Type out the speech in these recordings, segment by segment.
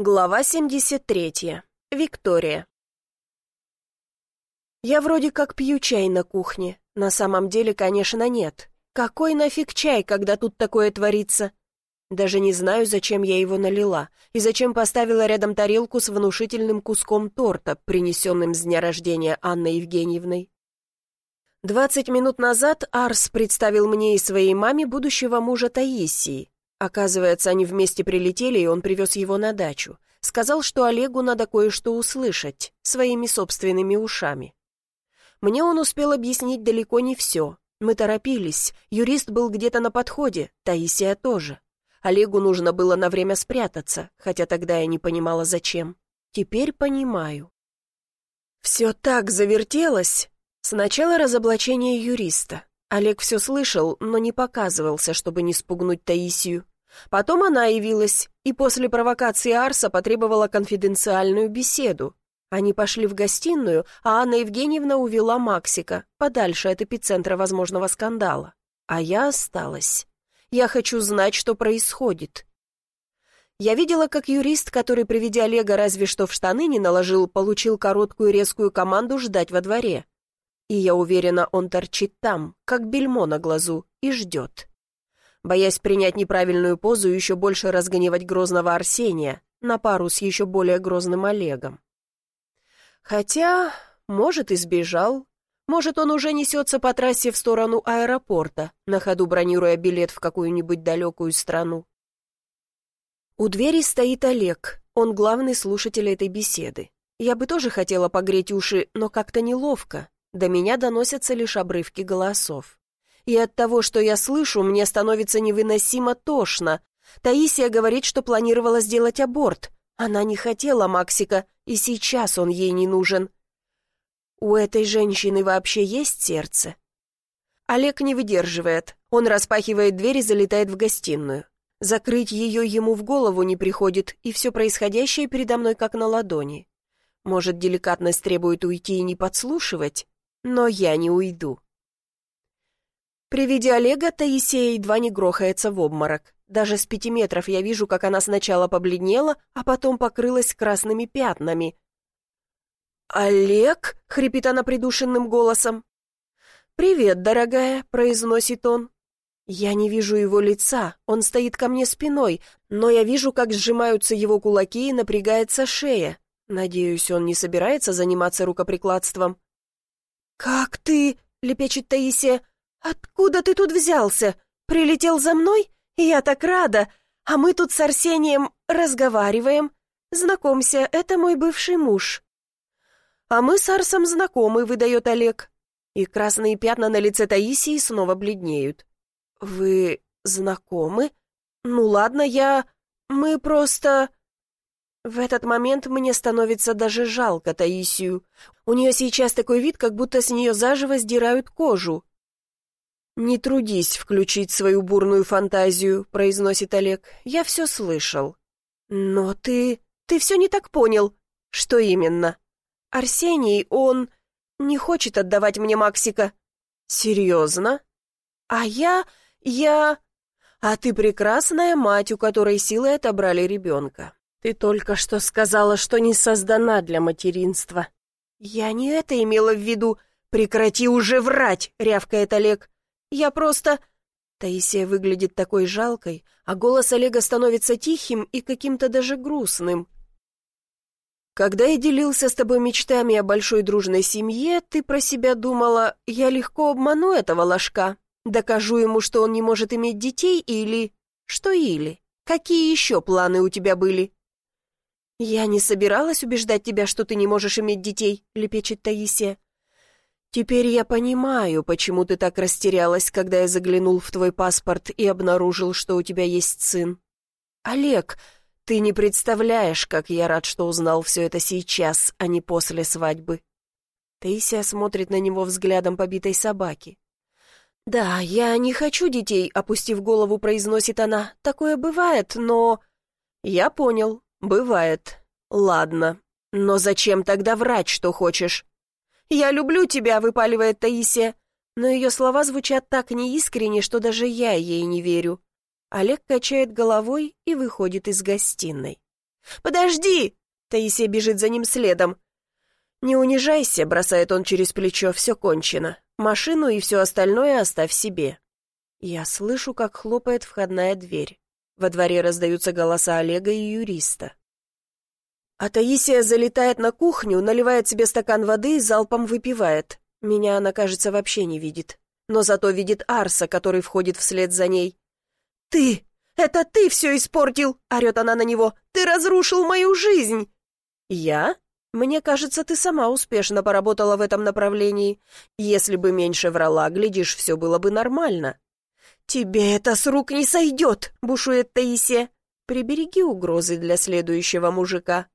Глава 73. Виктория. Я вроде как пью чай на кухне. На самом деле, конечно, нет. Какой нафиг чай, когда тут такое творится? Даже не знаю, зачем я его налила, и зачем поставила рядом тарелку с внушительным куском торта, принесенным с дня рождения Анной Евгеньевной. Двадцать минут назад Арс представил мне и своей маме будущего мужа Таисии, Оказывается, они вместе прилетели, и он привез его на дачу. Сказал, что Олегу надо кое-что услышать, своими собственными ушами. Мне он успел объяснить далеко не все. Мы торопились, юрист был где-то на подходе, Таисия тоже. Олегу нужно было на время спрятаться, хотя тогда я не понимала, зачем. Теперь понимаю. Все так завертелось. Сначала разоблачение юриста. Олег все слышал, но не показывался, чтобы не спугнуть Таисию. Потом она явилась, и после провокации Арса потребовала конфиденциальную беседу. Они пошли в гостиную, а Анна Евгеньевна увела Максика, подальше от эпицентра возможного скандала. А я осталась. Я хочу знать, что происходит. Я видела, как юрист, который, приведя Олега разве что в штаны не наложил, получил короткую резкую команду ждать во дворе. И я уверена, он торчит там, как бельмо на глазу, и ждет боясь принять неправильную позу и еще больше разгневать грозного Арсения на пару с еще более грозным Олегом. Хотя, может, и сбежал. Может, он уже несется по трассе в сторону аэропорта, на ходу бронируя билет в какую-нибудь далекую страну. У двери стоит Олег, он главный слушатель этой беседы. Я бы тоже хотела погреть уши, но как-то неловко. До меня доносятся лишь обрывки голосов и от того, что я слышу, мне становится невыносимо тошно. Таисия говорит, что планировала сделать аборт. Она не хотела Максика, и сейчас он ей не нужен. У этой женщины вообще есть сердце? Олег не выдерживает. Он распахивает дверь и залетает в гостиную. Закрыть ее ему в голову не приходит, и все происходящее передо мной как на ладони. Может, деликатность требует уйти и не подслушивать? Но я не уйду. При виде Олега Таисия едва не грохается в обморок. Даже с пяти метров я вижу, как она сначала побледнела, а потом покрылась красными пятнами. «Олег?» — хрипит она придушенным голосом. «Привет, дорогая», — произносит он. Я не вижу его лица, он стоит ко мне спиной, но я вижу, как сжимаются его кулаки и напрягается шея. Надеюсь, он не собирается заниматься рукоприкладством. «Как ты?» — лепечет Таисия. «Откуда ты тут взялся? Прилетел за мной? Я так рада! А мы тут с Арсением разговариваем. Знакомься, это мой бывший муж». «А мы с Арсом знакомы», — выдает Олег. И красные пятна на лице Таисии снова бледнеют. «Вы знакомы? Ну ладно, я... Мы просто...» В этот момент мне становится даже жалко Таисию. У нее сейчас такой вид, как будто с нее заживо сдирают кожу. «Не трудись включить свою бурную фантазию», — произносит Олег. «Я все слышал». «Но ты... ты все не так понял». «Что именно?» «Арсений, он... не хочет отдавать мне Максика». «Серьезно?» «А я... я...» «А ты прекрасная мать, у которой силой отобрали ребенка. Ты только что сказала, что не создана для материнства». «Я не это имела в виду. Прекрати уже врать!» — рявкает Олег. Я просто...» Таисия выглядит такой жалкой, а голос Олега становится тихим и каким-то даже грустным. «Когда я делился с тобой мечтами о большой дружной семье, ты про себя думала, я легко обману этого ложка, докажу ему, что он не может иметь детей, или... Что или? Какие еще планы у тебя были?» «Я не собиралась убеждать тебя, что ты не можешь иметь детей», — лепечет Таисия. «Теперь я понимаю, почему ты так растерялась, когда я заглянул в твой паспорт и обнаружил, что у тебя есть сын. Олег, ты не представляешь, как я рад, что узнал все это сейчас, а не после свадьбы». Таисия смотрит на него взглядом побитой собаки. «Да, я не хочу детей», — опустив голову, произносит она. «Такое бывает, но...» «Я понял, бывает. Ладно. Но зачем тогда врать, что хочешь? «Я люблю тебя», — выпаливает Таисия. Но ее слова звучат так неискренне, что даже я ей не верю. Олег качает головой и выходит из гостиной. Подожди!» Таисия бежит за ним следом. «Не унижайся», — бросает он через плечо, — «все кончено. Машину и все остальное оставь себе». Я слышу, как хлопает входная дверь. Во дворе раздаются голоса Олега и юриста. А Таисия залетает на кухню, наливает себе стакан воды и залпом выпивает. Меня она, кажется, вообще не видит. Но зато видит Арса, который входит вслед за ней. «Ты! Это ты все испортил!» — орет она на него. «Ты разрушил мою жизнь!» «Я? Мне кажется, ты сама успешно поработала в этом направлении. Если бы меньше врала, глядишь, все было бы нормально». «Тебе это с рук не сойдет!» — бушует Таисия. «Прибереги угрозы для следующего мужика».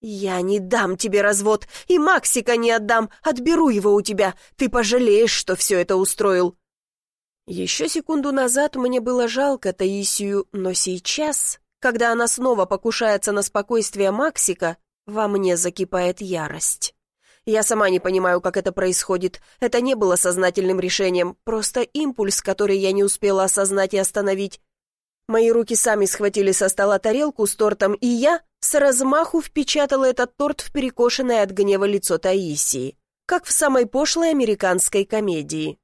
«Я не дам тебе развод, и Максика не отдам, отберу его у тебя. Ты пожалеешь, что все это устроил». Еще секунду назад мне было жалко Таисию, но сейчас, когда она снова покушается на спокойствие Максика, во мне закипает ярость. Я сама не понимаю, как это происходит. Это не было сознательным решением, просто импульс, который я не успела осознать и остановить. Мои руки сами схватили со стола тарелку с тортом, и я с размаху впечатала этот торт в перекошенное от гнева лицо Таисии, как в самой пошлой американской комедии.